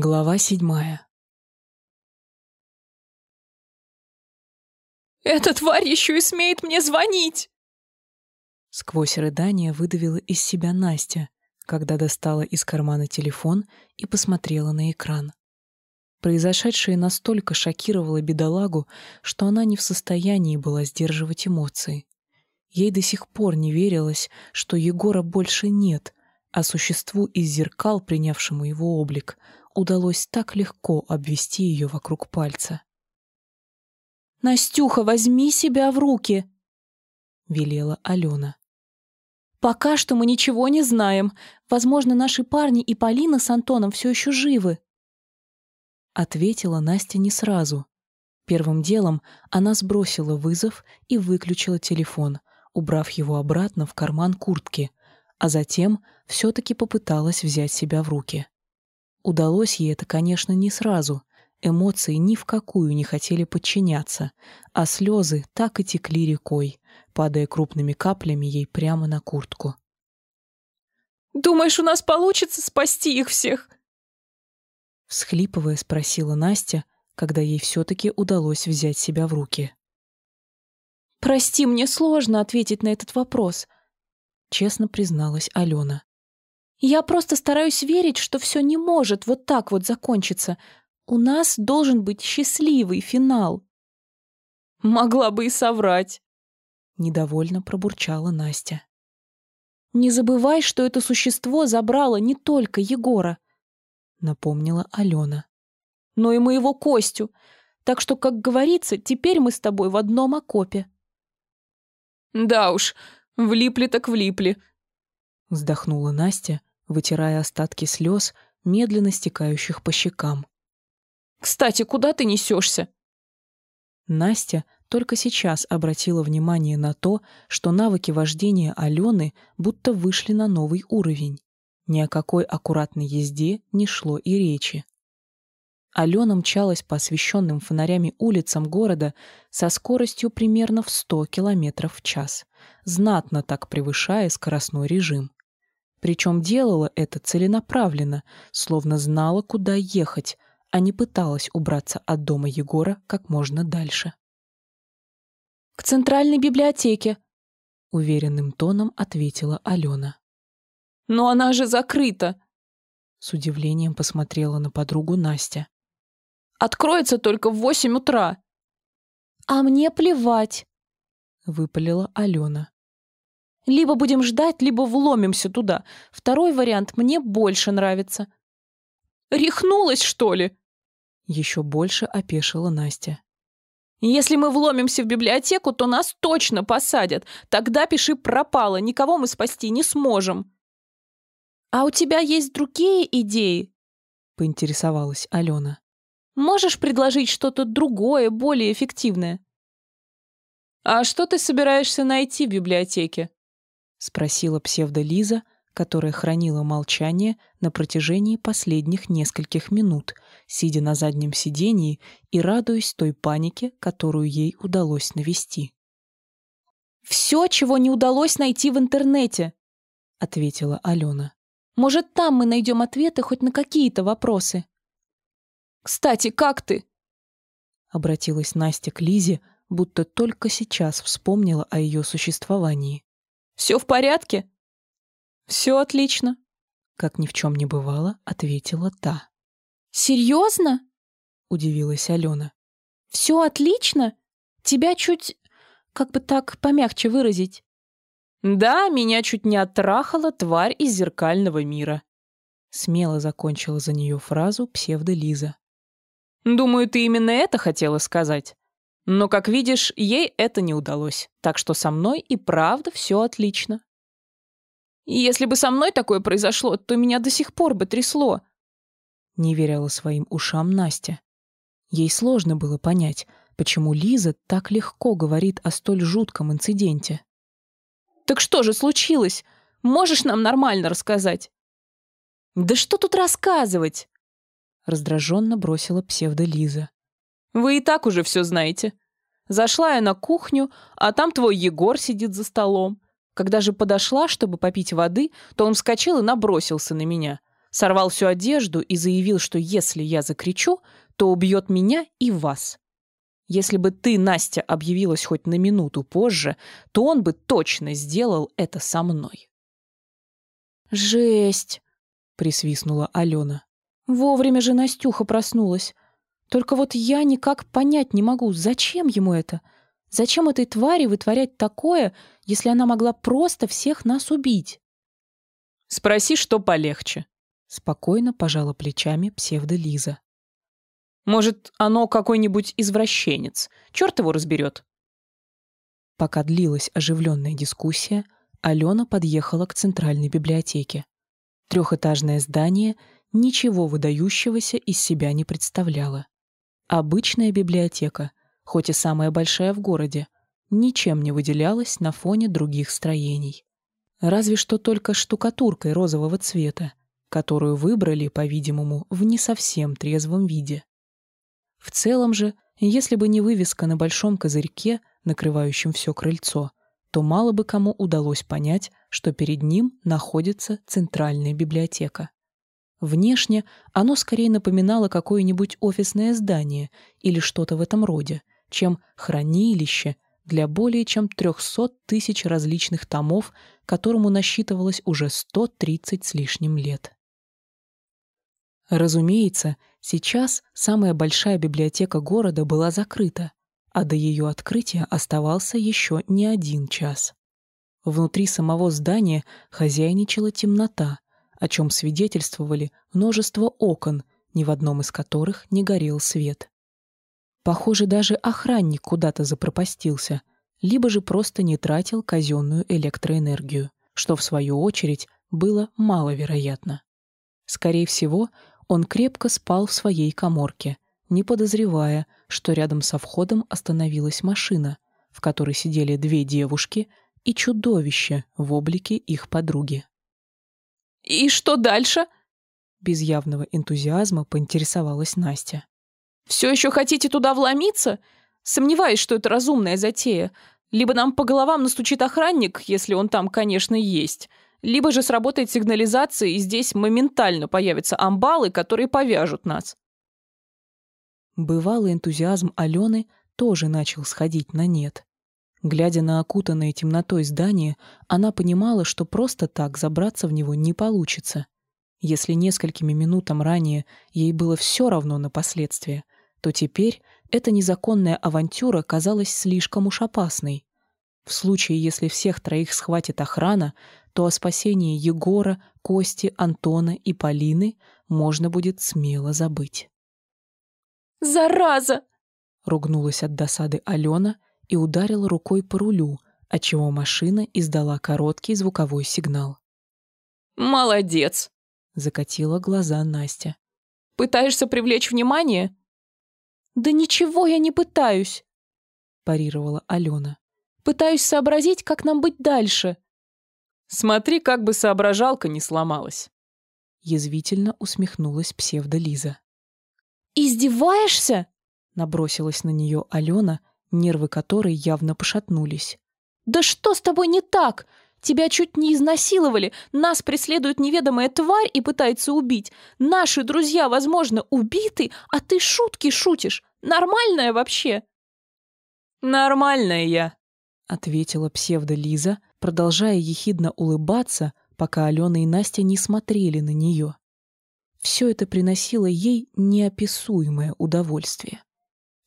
Глава седьмая. «Эта тварь еще и смеет мне звонить!» Сквозь рыдание выдавила из себя Настя, когда достала из кармана телефон и посмотрела на экран. Произошедшее настолько шокировало бедолагу, что она не в состоянии была сдерживать эмоции. Ей до сих пор не верилось, что Егора больше нет, а существу из зеркал, принявшему его облик, удалось так легко обвести ее вокруг пальца. «Настюха, возьми себя в руки!» — велела Алена. «Пока что мы ничего не знаем. Возможно, наши парни и Полина с Антоном все еще живы». Ответила Настя не сразу. Первым делом она сбросила вызов и выключила телефон, убрав его обратно в карман куртки, а затем все-таки попыталась взять себя в руки. Удалось ей это, конечно, не сразу. Эмоции ни в какую не хотели подчиняться, а слезы так и текли рекой, падая крупными каплями ей прямо на куртку. «Думаешь, у нас получится спасти их всех?» Всхлипывая, спросила Настя, когда ей все-таки удалось взять себя в руки. «Прости, мне сложно ответить на этот вопрос», — честно призналась Алена. Я просто стараюсь верить, что все не может вот так вот закончиться. У нас должен быть счастливый финал. Могла бы и соврать. Недовольно пробурчала Настя. Не забывай, что это существо забрало не только Егора, напомнила Алена. Но и моего Костю. Так что, как говорится, теперь мы с тобой в одном окопе. Да уж, влипли так влипли, вздохнула Настя, вытирая остатки слез, медленно стекающих по щекам. «Кстати, куда ты несешься?» Настя только сейчас обратила внимание на то, что навыки вождения Алены будто вышли на новый уровень. Ни о какой аккуратной езде не шло и речи. Алена мчалась по освещенным фонарями улицам города со скоростью примерно в 100 км в час, знатно так превышая скоростной режим. Причем делала это целенаправленно, словно знала, куда ехать, а не пыталась убраться от дома Егора как можно дальше. «К центральной библиотеке», — уверенным тоном ответила Алена. «Но она же закрыта!» С удивлением посмотрела на подругу Настя. «Откроется только в восемь утра!» «А мне плевать!» — выпалила Алена. Либо будем ждать, либо вломимся туда. Второй вариант мне больше нравится. Рехнулась, что ли? Еще больше опешила Настя. Если мы вломимся в библиотеку, то нас точно посадят. Тогда пиши пропало, никого мы спасти не сможем. А у тебя есть другие идеи? Поинтересовалась Алена. Можешь предложить что-то другое, более эффективное? А что ты собираешься найти в библиотеке? — спросила псевдо-Лиза, которая хранила молчание на протяжении последних нескольких минут, сидя на заднем сидении и радуясь той панике, которую ей удалось навести. «Все, чего не удалось найти в интернете», — ответила Алена. «Может, там мы найдем ответы хоть на какие-то вопросы». «Кстати, как ты?» — обратилась Настя к Лизе, будто только сейчас вспомнила о ее существовании. Все в порядке?» «Все отлично», — как ни в чем не бывало, ответила та. «Серьезно?» — удивилась Алена. «Все отлично? Тебя чуть, как бы так помягче выразить?» «Да, меня чуть не оттрахала тварь из зеркального мира», — смело закончила за нее фразу псевдо-Лиза. «Думаю, ты именно это хотела сказать?» Но, как видишь, ей это не удалось, так что со мной и правда все отлично. Если бы со мной такое произошло, то меня до сих пор бы трясло. Не верила своим ушам Настя. Ей сложно было понять, почему Лиза так легко говорит о столь жутком инциденте. «Так что же случилось? Можешь нам нормально рассказать?» «Да что тут рассказывать?» Раздраженно бросила псевдо Лиза. Вы и так уже все знаете. Зашла я на кухню, а там твой Егор сидит за столом. Когда же подошла, чтобы попить воды, то он вскочил и набросился на меня. сорвал всю одежду и заявил, что если я закричу, то убьет меня и вас. Если бы ты, Настя, объявилась хоть на минуту позже, то он бы точно сделал это со мной. «Жесть!» — присвистнула Алена. «Вовремя же Настюха проснулась. Только вот я никак понять не могу, зачем ему это? Зачем этой твари вытворять такое, если она могла просто всех нас убить?» «Спроси, что полегче», — спокойно пожала плечами псевдо-Лиза. Может, оно какой-нибудь извращенец. Черт его разберет. Пока длилась оживленная дискуссия, Алена подъехала к центральной библиотеке. Трехэтажное здание ничего выдающегося из себя не представляло. Обычная библиотека, хоть и самая большая в городе, ничем не выделялась на фоне других строений. Разве что только штукатуркой розового цвета, которую выбрали, по-видимому, в не совсем трезвом виде. В целом же, если бы не вывеска на большом козырьке, накрывающем все крыльцо, то мало бы кому удалось понять, что перед ним находится центральная библиотека. Внешне оно скорее напоминало какое-нибудь офисное здание или что-то в этом роде, чем хранилище для более чем 300 тысяч различных томов, которому насчитывалось уже 130 с лишним лет. Разумеется, сейчас самая большая библиотека города была закрыта, а до ее открытия оставался еще не один час. Внутри самого здания хозяйничала темнота, о чем свидетельствовали множество окон, ни в одном из которых не горел свет. Похоже, даже охранник куда-то запропастился, либо же просто не тратил казенную электроэнергию, что, в свою очередь, было маловероятно. Скорее всего, он крепко спал в своей коморке, не подозревая, что рядом со входом остановилась машина, в которой сидели две девушки и чудовище в облике их подруги. «И что дальше?» Без явного энтузиазма поинтересовалась Настя. «Все еще хотите туда вломиться? Сомневаюсь, что это разумная затея. Либо нам по головам настучит охранник, если он там, конечно, есть, либо же сработает сигнализация, и здесь моментально появятся амбалы, которые повяжут нас. Бывалый энтузиазм Алены тоже начал сходить на нет. Глядя на окутанное темнотой здание, она понимала, что просто так забраться в него не получится. Если несколькими минутам ранее ей было все равно на последствия, то теперь эта незаконная авантюра казалась слишком уж опасной. В случае, если всех троих схватит охрана, то о спасении Егора, Кости, Антона и Полины можно будет смело забыть. «Зараза!» — ругнулась от досады Алена и ударила рукой по рулю, отчего машина издала короткий звуковой сигнал. «Молодец!» — закатила глаза Настя. «Пытаешься привлечь внимание?» «Да ничего я не пытаюсь!» — парировала Алена. «Пытаюсь сообразить, как нам быть дальше!» Смотри, как бы соображалка не сломалась. Язвительно усмехнулась псевдо-Лиза. «Издеваешься?» Набросилась на нее Алена, нервы которой явно пошатнулись. «Да что с тобой не так? Тебя чуть не изнасиловали, нас преследует неведомая тварь и пытается убить. Наши друзья, возможно, убиты, а ты шутки шутишь. Нормальная вообще?» «Нормальная я», — ответила псевдо-Лиза, продолжая ехидно улыбаться, пока Алена и Настя не смотрели на нее. Все это приносило ей неописуемое удовольствие.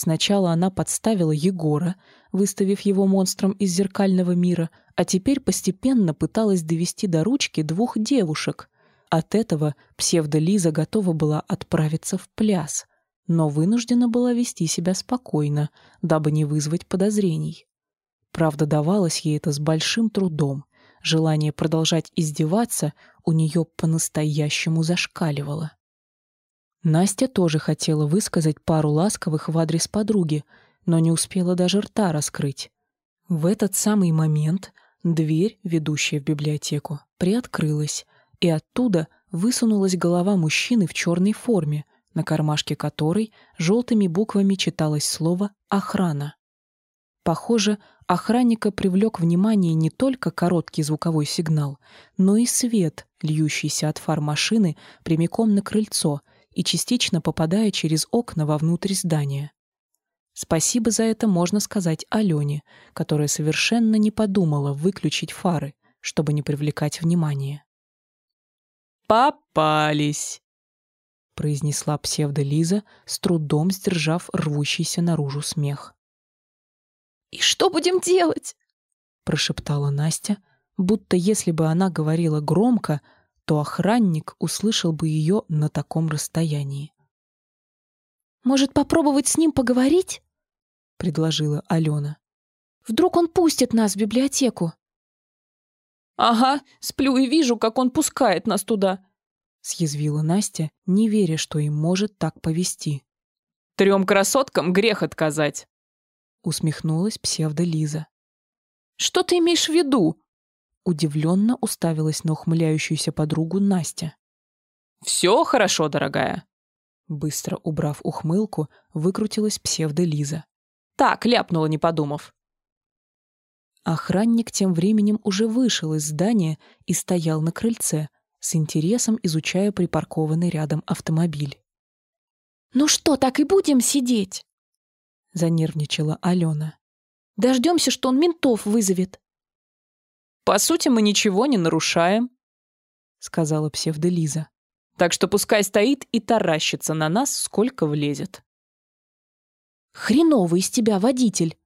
Сначала она подставила Егора, выставив его монстром из зеркального мира, а теперь постепенно пыталась довести до ручки двух девушек. От этого псевдо-Лиза готова была отправиться в пляс, но вынуждена была вести себя спокойно, дабы не вызвать подозрений. Правда, давалось ей это с большим трудом. Желание продолжать издеваться у нее по-настоящему зашкаливало. Настя тоже хотела высказать пару ласковых в адрес подруги, но не успела даже рта раскрыть. В этот самый момент дверь, ведущая в библиотеку, приоткрылась, и оттуда высунулась голова мужчины в черной форме, на кармашке которой желтыми буквами читалось слово «охрана». Похоже, охранника привлек внимание не только короткий звуковой сигнал, но и свет, льющийся от фар машины прямиком на крыльцо и частично попадая через окна вовнутрь здания. Спасибо за это можно сказать Алене, которая совершенно не подумала выключить фары, чтобы не привлекать внимания. «Попались!» — произнесла псевдо-Лиза, с трудом сдержав рвущийся наружу смех. «И что будем делать?» — прошептала Настя, будто если бы она говорила громко, то охранник услышал бы ее на таком расстоянии. «Может, попробовать с ним поговорить?» — предложила Алена. «Вдруг он пустит нас в библиотеку?» «Ага, сплю и вижу, как он пускает нас туда», — съязвила Настя, не веря, что им может так повести. «Трем красоткам грех отказать», — усмехнулась псевдо-Лиза. «Что ты имеешь в виду?» Удивленно уставилась на ухмыляющуюся подругу Настя. «Все хорошо, дорогая», Быстро убрав ухмылку, выкрутилась псевдо-Лиза. «Так, ляпнула, не подумав. Охранник тем временем уже вышел из здания и стоял на крыльце, с интересом изучая припаркованный рядом автомобиль. «Ну что, так и будем сидеть?» — занервничала Алена. «Дождемся, что он ментов вызовет». «По сути, мы ничего не нарушаем», — сказала псевдолиза. «Так что пускай стоит и таращится на нас, сколько влезет». «Хреновый из тебя водитель!»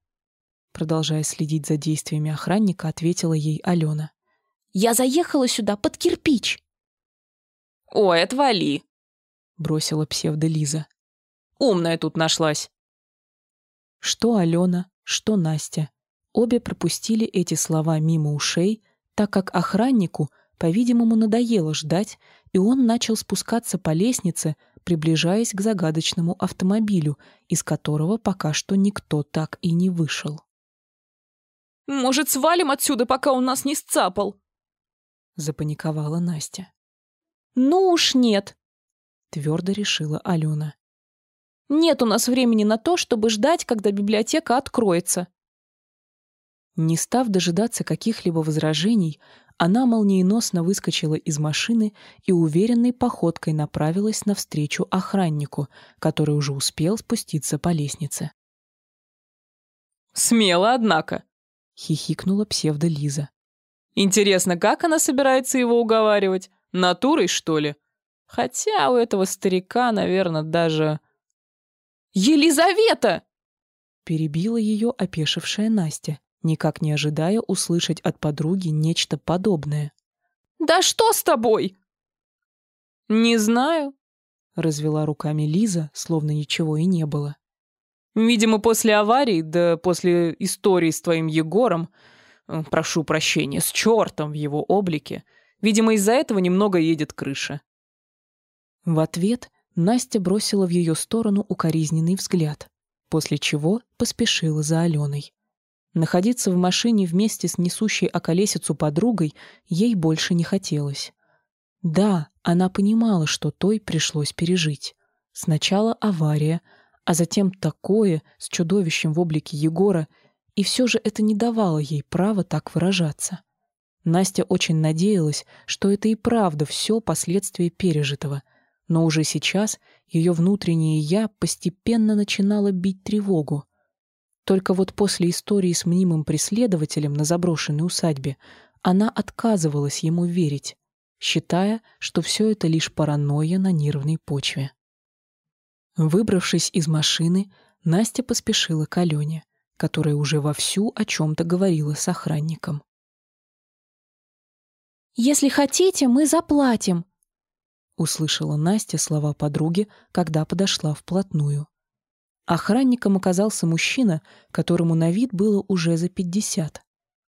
Продолжая следить за действиями охранника, ответила ей Алена. «Я заехала сюда под кирпич!» «Ой, отвали!» — бросила псевдо-Лиза. «Умная тут нашлась!» Что Алена, что Настя. Обе пропустили эти слова мимо ушей, так как охраннику, по-видимому, надоело ждать, и он начал спускаться по лестнице, приближаясь к загадочному автомобилю, из которого пока что никто так и не вышел. Может, свалим отсюда, пока он нас не сцапал?» Запаниковала Настя. «Ну уж нет», — твердо решила Алена. «Нет у нас времени на то, чтобы ждать, когда библиотека откроется». Не став дожидаться каких-либо возражений, она молниеносно выскочила из машины и уверенной походкой направилась навстречу охраннику, который уже успел спуститься по лестнице. «Смело, однако», — хихикнула псевдо-Лиза. «Интересно, как она собирается его уговаривать? Натурой, что ли? Хотя у этого старика, наверное, даже...» «Елизавета!» Перебила ее опешившая Настя, никак не ожидая услышать от подруги нечто подобное. «Да что с тобой?» «Не знаю», — развела руками Лиза, словно ничего и не было. Видимо, после аварии, да после истории с твоим Егором, э, прошу прощения, с чертом в его облике, видимо, из-за этого немного едет крыша. В ответ Настя бросила в ее сторону укоризненный взгляд, после чего поспешила за Аленой. Находиться в машине вместе с несущей околесицу подругой ей больше не хотелось. Да, она понимала, что той пришлось пережить. Сначала авария — а затем такое с чудовищем в облике Егора, и все же это не давало ей права так выражаться. Настя очень надеялась, что это и правда все последствия пережитого, но уже сейчас ее внутреннее «я» постепенно начинало бить тревогу. Только вот после истории с мнимым преследователем на заброшенной усадьбе она отказывалась ему верить, считая, что все это лишь паранойя на нервной почве. Выбравшись из машины, Настя поспешила к Алене, которая уже вовсю о чем-то говорила с охранником. «Если хотите, мы заплатим», — услышала Настя слова подруги, когда подошла вплотную. Охранником оказался мужчина, которому на вид было уже за пятьдесят.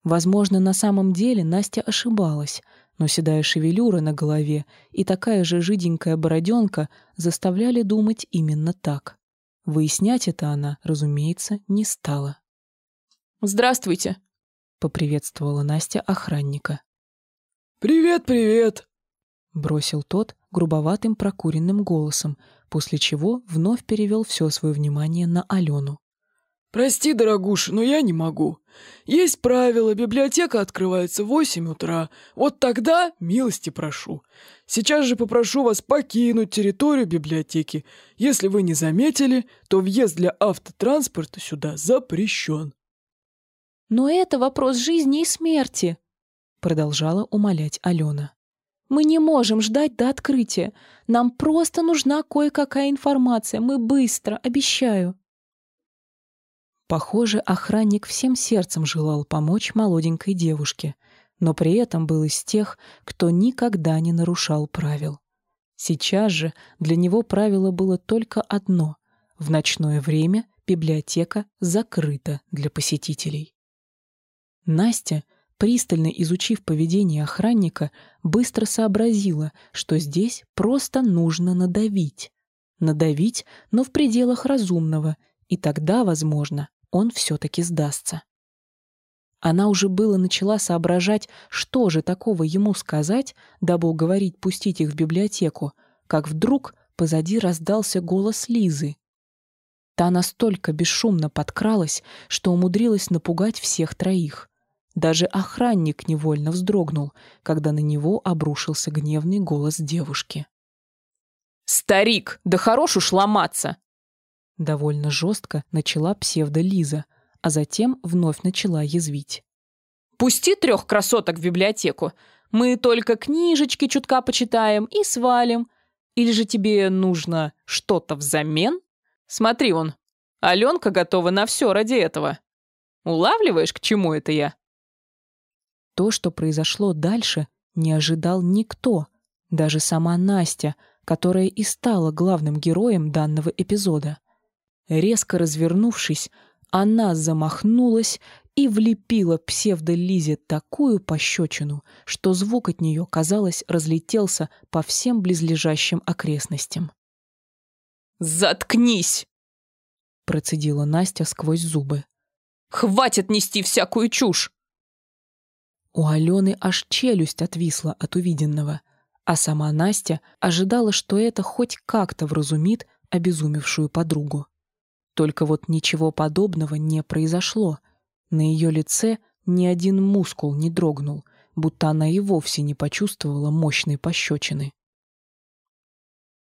Возможно, на самом деле Настя ошибалась, но седая шевелюра на голове и такая же жиденькая бороденка заставляли думать именно так. Выяснять это она, разумеется, не стала. «Здравствуйте», — поприветствовала Настя охранника. «Привет, привет!» — бросил тот грубоватым прокуренным голосом, после чего вновь перевел все свое внимание на Алену. «Прости, дорогуша, но я не могу. Есть правило, библиотека открывается в восемь утра. Вот тогда милости прошу. Сейчас же попрошу вас покинуть территорию библиотеки. Если вы не заметили, то въезд для автотранспорта сюда запрещен». «Но это вопрос жизни и смерти», — продолжала умолять Алена. «Мы не можем ждать до открытия. Нам просто нужна кое-какая информация. Мы быстро, обещаю». Похоже, охранник всем сердцем желал помочь молоденькой девушке, но при этом был из тех, кто никогда не нарушал правил. Сейчас же для него правило было только одно — в ночное время библиотека закрыта для посетителей. Настя, пристально изучив поведение охранника, быстро сообразила, что здесь просто нужно надавить. Надавить, но в пределах разумного, и тогда, возможно, он все-таки сдастся. Она уже было начала соображать, что же такого ему сказать, дабы уговорить пустить их в библиотеку, как вдруг позади раздался голос Лизы. Та настолько бесшумно подкралась, что умудрилась напугать всех троих. Даже охранник невольно вздрогнул, когда на него обрушился гневный голос девушки. «Старик, да хорош уж ломаться! Довольно жестко начала псевдо-Лиза, а затем вновь начала язвить. «Пусти трех красоток в библиотеку. Мы только книжечки чутка почитаем и свалим. Или же тебе нужно что-то взамен? Смотри он, Аленка готова на все ради этого. Улавливаешь, к чему это я?» То, что произошло дальше, не ожидал никто, даже сама Настя, которая и стала главным героем данного эпизода. Резко развернувшись, она замахнулась и влепила псевдо-Лизе такую пощечину, что звук от нее, казалось, разлетелся по всем близлежащим окрестностям. «Заткнись!» — процедила Настя сквозь зубы. «Хватит нести всякую чушь!» У Алены аж челюсть отвисла от увиденного, а сама Настя ожидала, что это хоть как-то вразумит обезумевшую подругу. Только вот ничего подобного не произошло. На ее лице ни один мускул не дрогнул, будто она и вовсе не почувствовала мощной пощечины.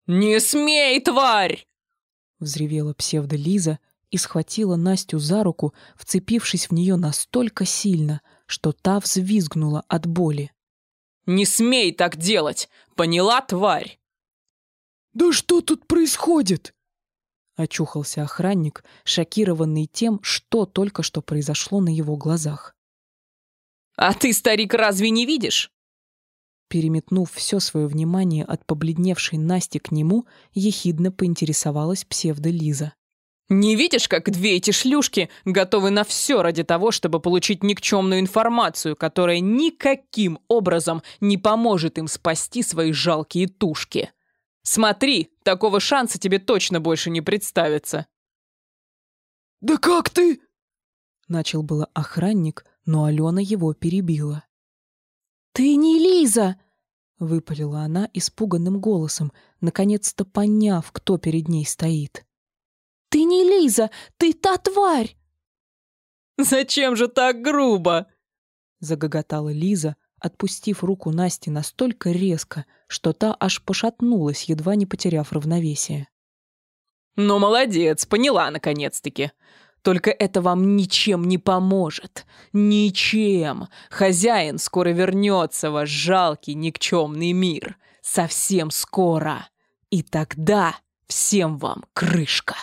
«Не смей, тварь!» — взревела псевдо-Лиза и схватила Настю за руку, вцепившись в нее настолько сильно, что та взвизгнула от боли. «Не смей так делать! Поняла, тварь?» «Да что тут происходит?» Очухался охранник, шокированный тем, что только что произошло на его глазах. «А ты, старик, разве не видишь?» Переметнув все свое внимание от побледневшей Насти к нему, ехидно поинтересовалась псевдо-Лиза. «Не видишь, как две эти шлюшки готовы на все ради того, чтобы получить никчемную информацию, которая никаким образом не поможет им спасти свои жалкие тушки?» Смотри, такого шанса тебе точно больше не представится. «Да как ты?» Начал было охранник, но Алена его перебила. «Ты не Лиза!» — выпалила она испуганным голосом, наконец-то поняв, кто перед ней стоит. «Ты не Лиза! Ты та тварь!» «Зачем же так грубо?» — загоготала Лиза, отпустив руку Насти настолько резко, что та аж пошатнулась, едва не потеряв равновесие. «Ну, молодец, поняла наконец-таки. Только это вам ничем не поможет. Ничем. Хозяин скоро вернется в ваш жалкий никчемный мир. Совсем скоро. И тогда всем вам крышка».